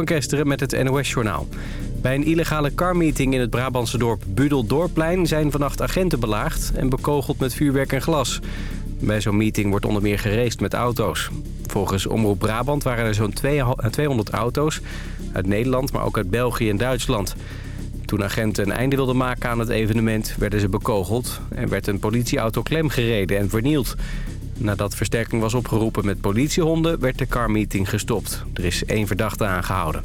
Van Kesteren met het NOS-journaal. Bij een illegale carmeeting in het Brabantse dorp Budeldorpplein... zijn vannacht agenten belaagd en bekogeld met vuurwerk en glas. Bij zo'n meeting wordt onder meer gereest met auto's. Volgens Omroep Brabant waren er zo'n 200 auto's... uit Nederland, maar ook uit België en Duitsland. Toen agenten een einde wilden maken aan het evenement... werden ze bekogeld en werd een politieauto klemgereden en vernield... Nadat versterking was opgeroepen met politiehonden werd de carmeeting gestopt. Er is één verdachte aangehouden.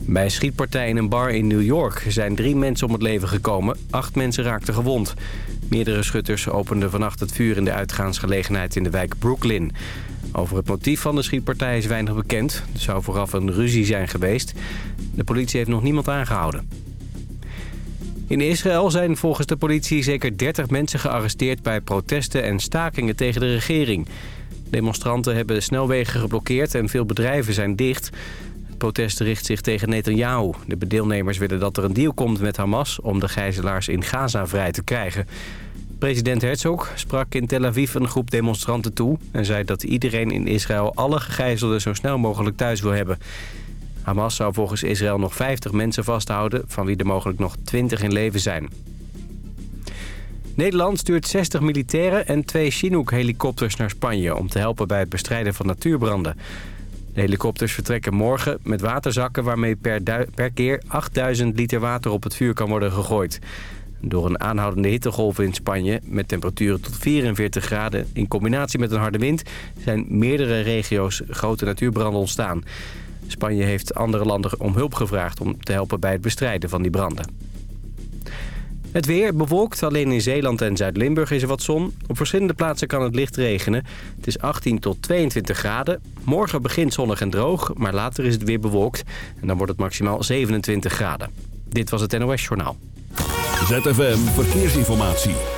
Bij een schietpartij in een bar in New York zijn drie mensen om het leven gekomen. Acht mensen raakten gewond. Meerdere schutters openden vannacht het vuur in de uitgaansgelegenheid in de wijk Brooklyn. Over het motief van de schietpartij is weinig bekend. Er zou vooraf een ruzie zijn geweest. De politie heeft nog niemand aangehouden. In Israël zijn volgens de politie zeker 30 mensen gearresteerd... bij protesten en stakingen tegen de regering. Demonstranten hebben snelwegen geblokkeerd en veel bedrijven zijn dicht. Het protest richt zich tegen Netanyahu. De deelnemers willen dat er een deal komt met Hamas... om de gijzelaars in Gaza vrij te krijgen. President Herzog sprak in Tel Aviv een groep demonstranten toe... en zei dat iedereen in Israël alle gegijzelden zo snel mogelijk thuis wil hebben... Hamas zou volgens Israël nog 50 mensen vasthouden... van wie er mogelijk nog 20 in leven zijn. Nederland stuurt 60 militairen en twee Chinook-helikopters naar Spanje... om te helpen bij het bestrijden van natuurbranden. De helikopters vertrekken morgen met waterzakken... waarmee per, per keer 8000 liter water op het vuur kan worden gegooid. Door een aanhoudende hittegolf in Spanje met temperaturen tot 44 graden... in combinatie met een harde wind zijn meerdere regio's grote natuurbranden ontstaan... Spanje heeft andere landen om hulp gevraagd om te helpen bij het bestrijden van die branden. Het weer bewolkt, alleen in Zeeland en Zuid-Limburg is er wat zon. Op verschillende plaatsen kan het licht regenen. Het is 18 tot 22 graden. Morgen begint zonnig en droog, maar later is het weer bewolkt. En dan wordt het maximaal 27 graden. Dit was het NOS Journaal. ZFM Verkeersinformatie.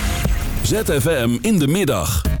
ZFM in de middag.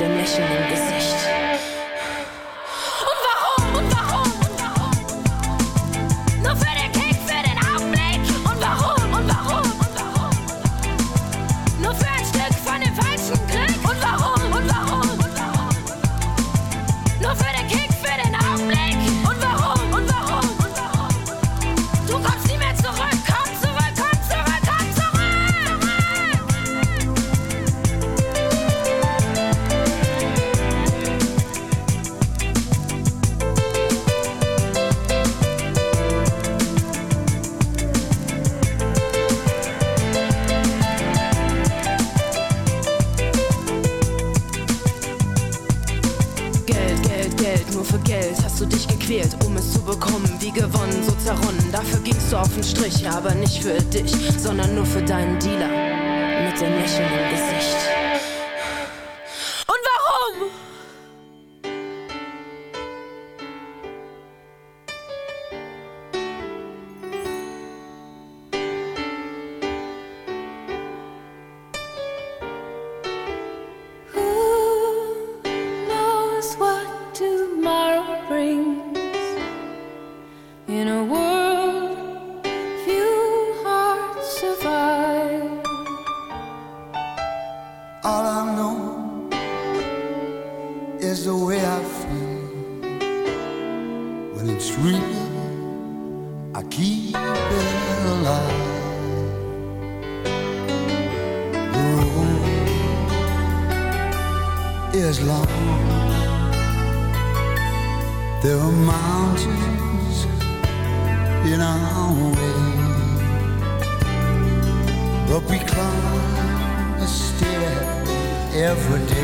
Dem Lächeln im. Mountains in our way, but we climb a stair every day.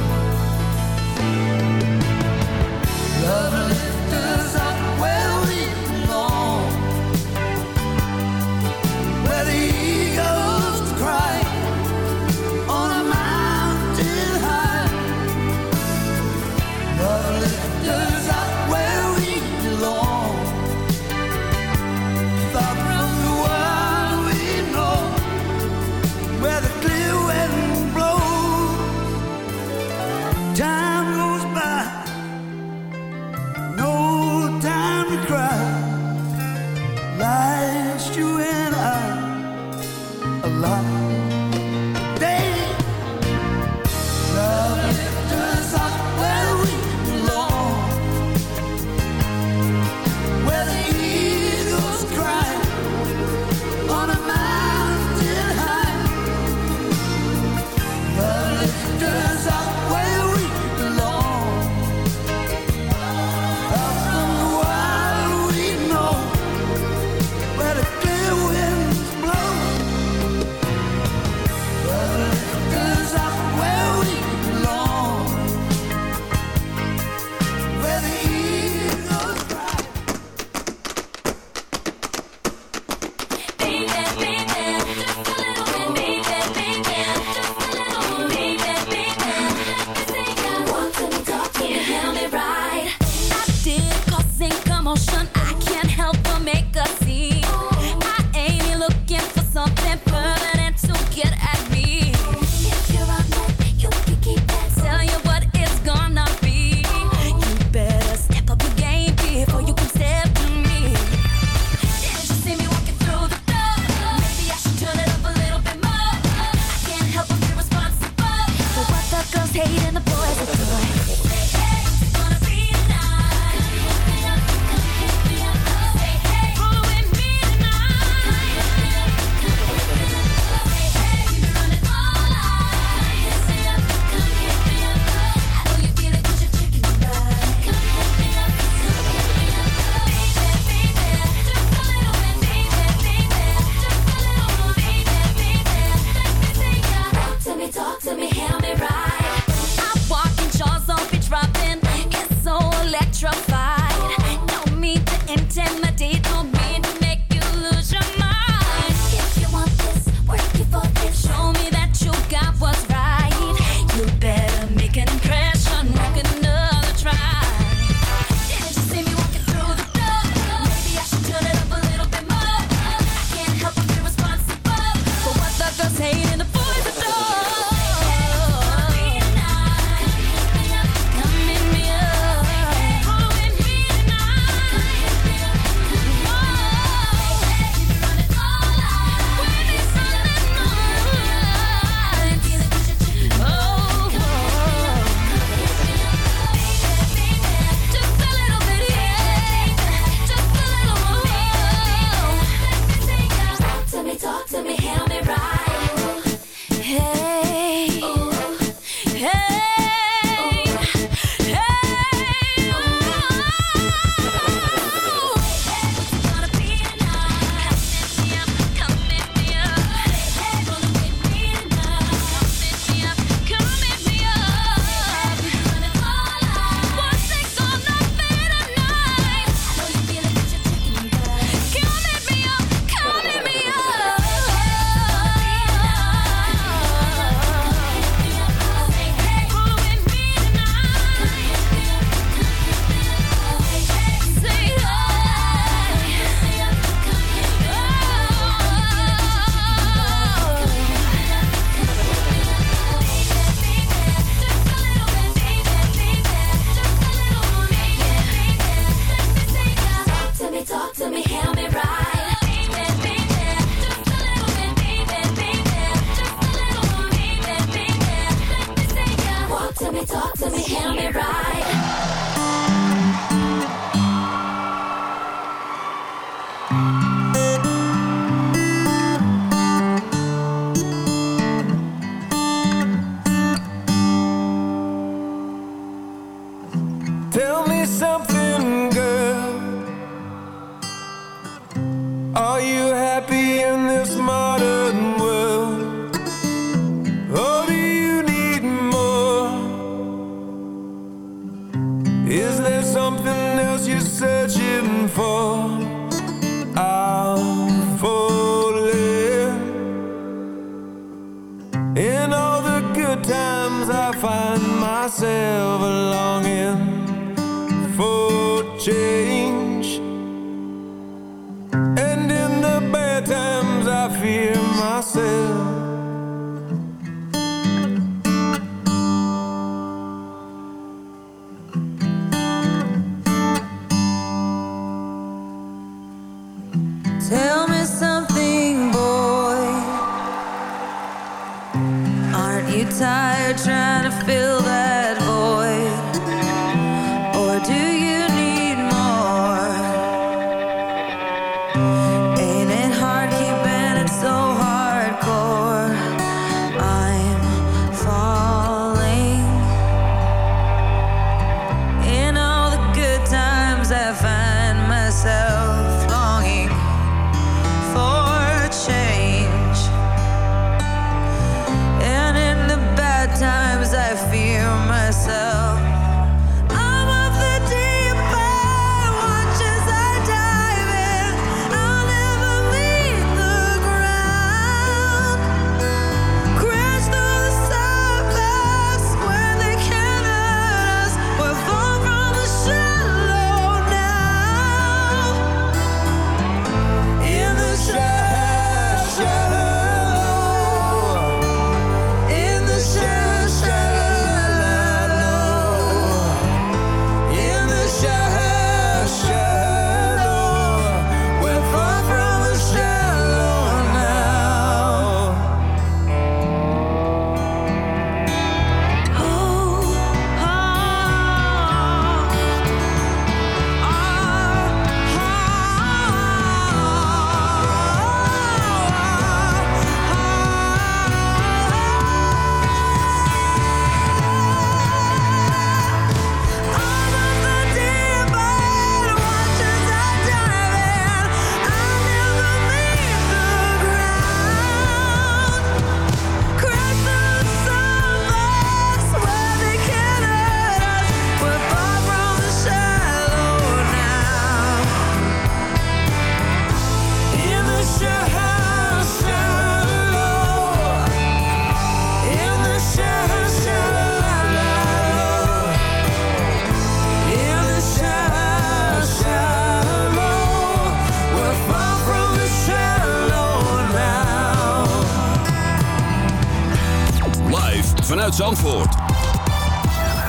Zandvoort.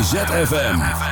ZFM.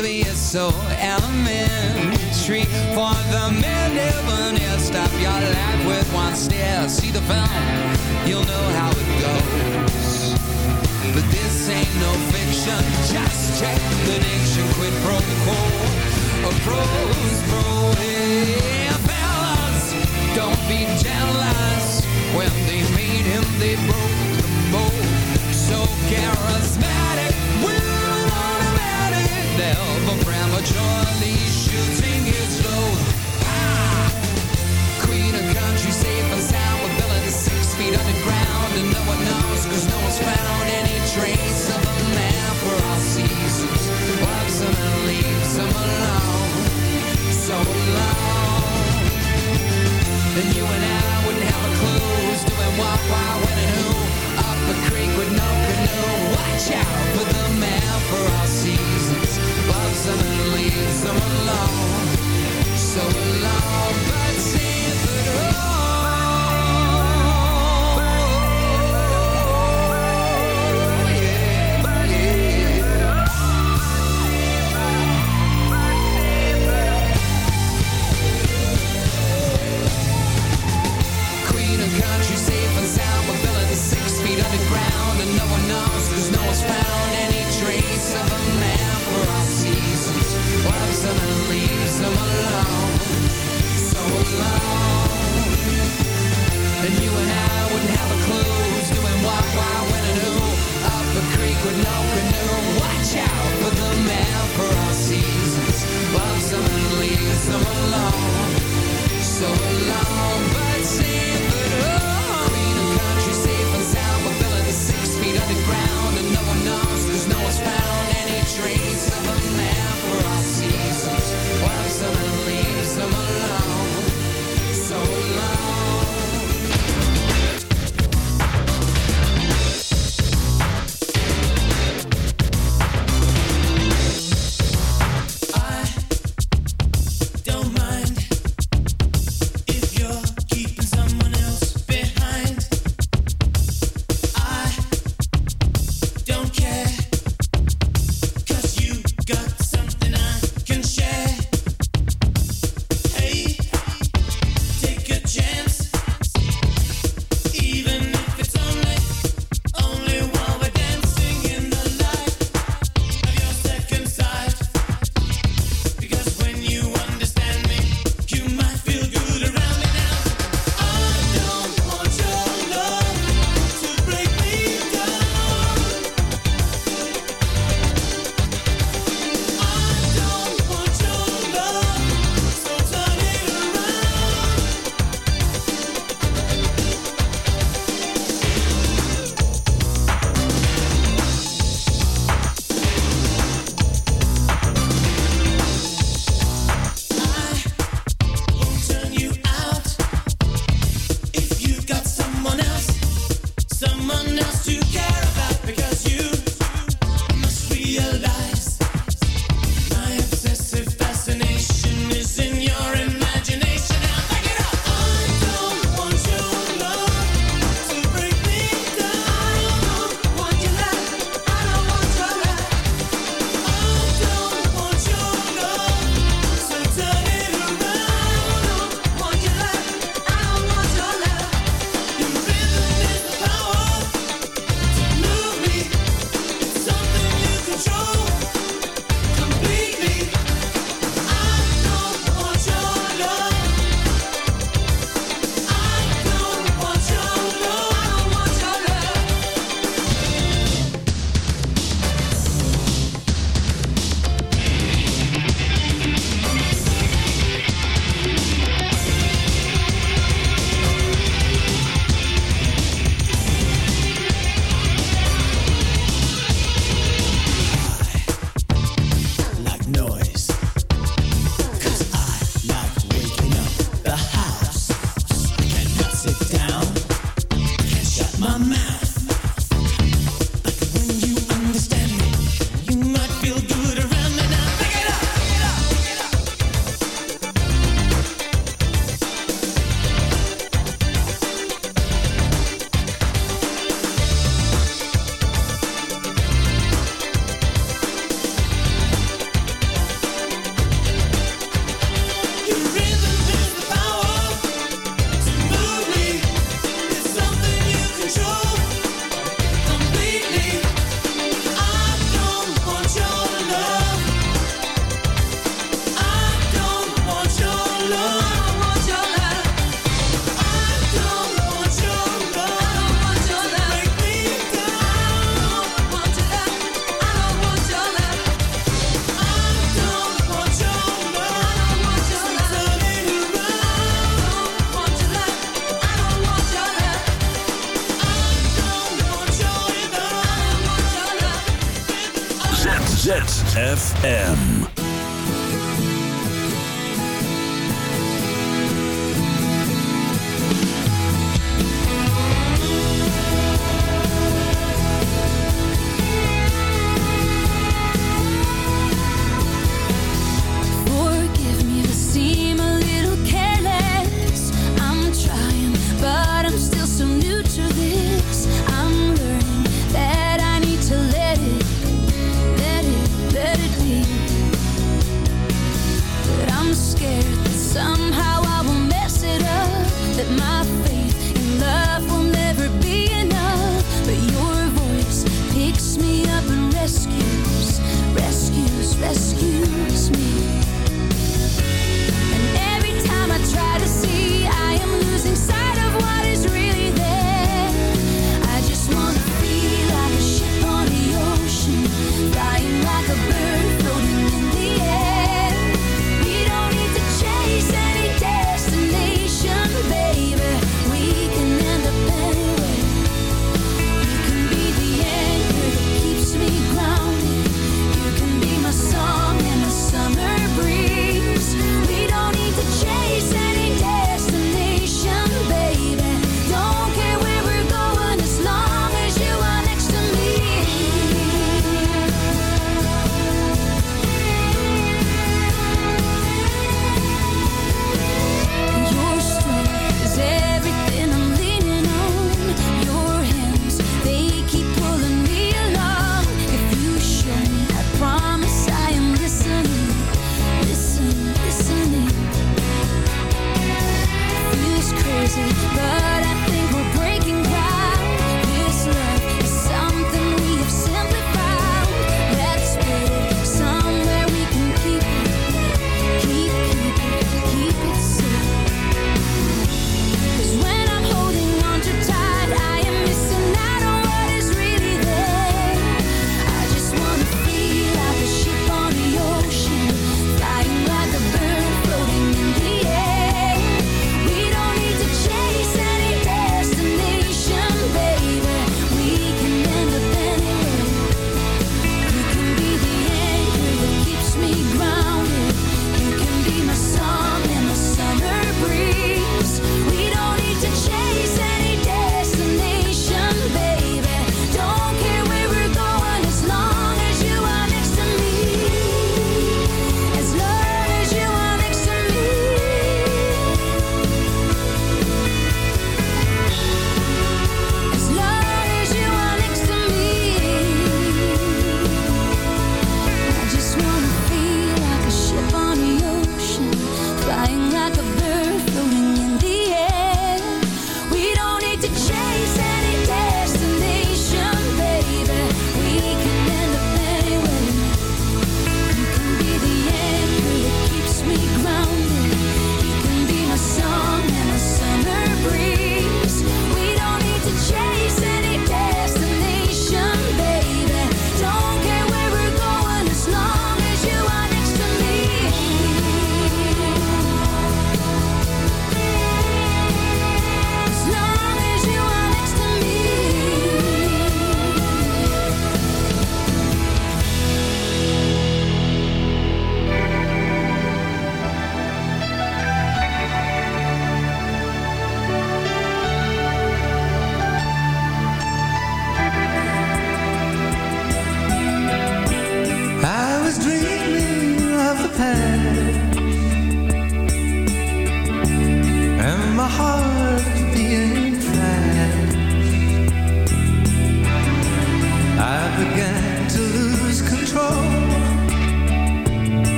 baby, it's so elementary for the debonair. Stop your life with one stare. See the film, you'll know how it goes. But this ain't no fiction. Just check the nation. Quid pro. A pros pro. Hey, fellas, don't be jealous. When they made him, they broke the mold. So charismatic, automatic. Never prematurely shooting his load. Ah! Queen of country, safe and sound with villains six feet underground. And no one knows, cause no one's found any trace of a man for all seasons. Loves him and leaves him alone. So alone. And you and I wouldn't have a clue who's doing what, why, when, and who. A creek with no canoe. Watch out for the man for all seasons. Loves him and leaves him alone. So alone, but safe at cause no one's found any trace of a man for all seasons. Loves him and leaves him alone, so alone. And you and I wouldn't have a clue who's doing what, why, when, and who. Up a creek with no canoe. Watch out for the man for all seasons. Loves him and leaves him alone. So alone, but safe at home. Queen of country, safe and sound, but villains six feet underground,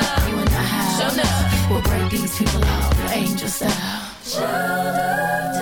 hands. You and I have. Show up. We'll break these people off. Angel style. Show love.